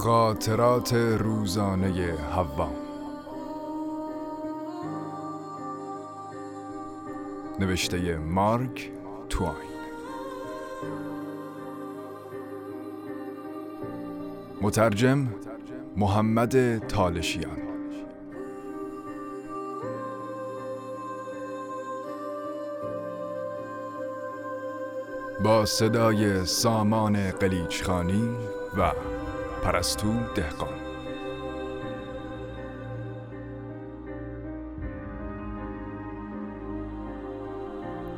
خاطرات روزانه حوا. نوشته مارک توین. مترجم محمد تالشیان با صدای سامان قلیچخانی و پرستو دهقان.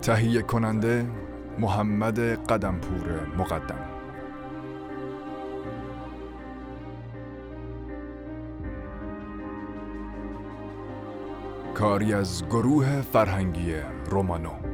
تهیه کننده محمد قدمپور مقدم. کاری از گروه فرهنگی رومانو.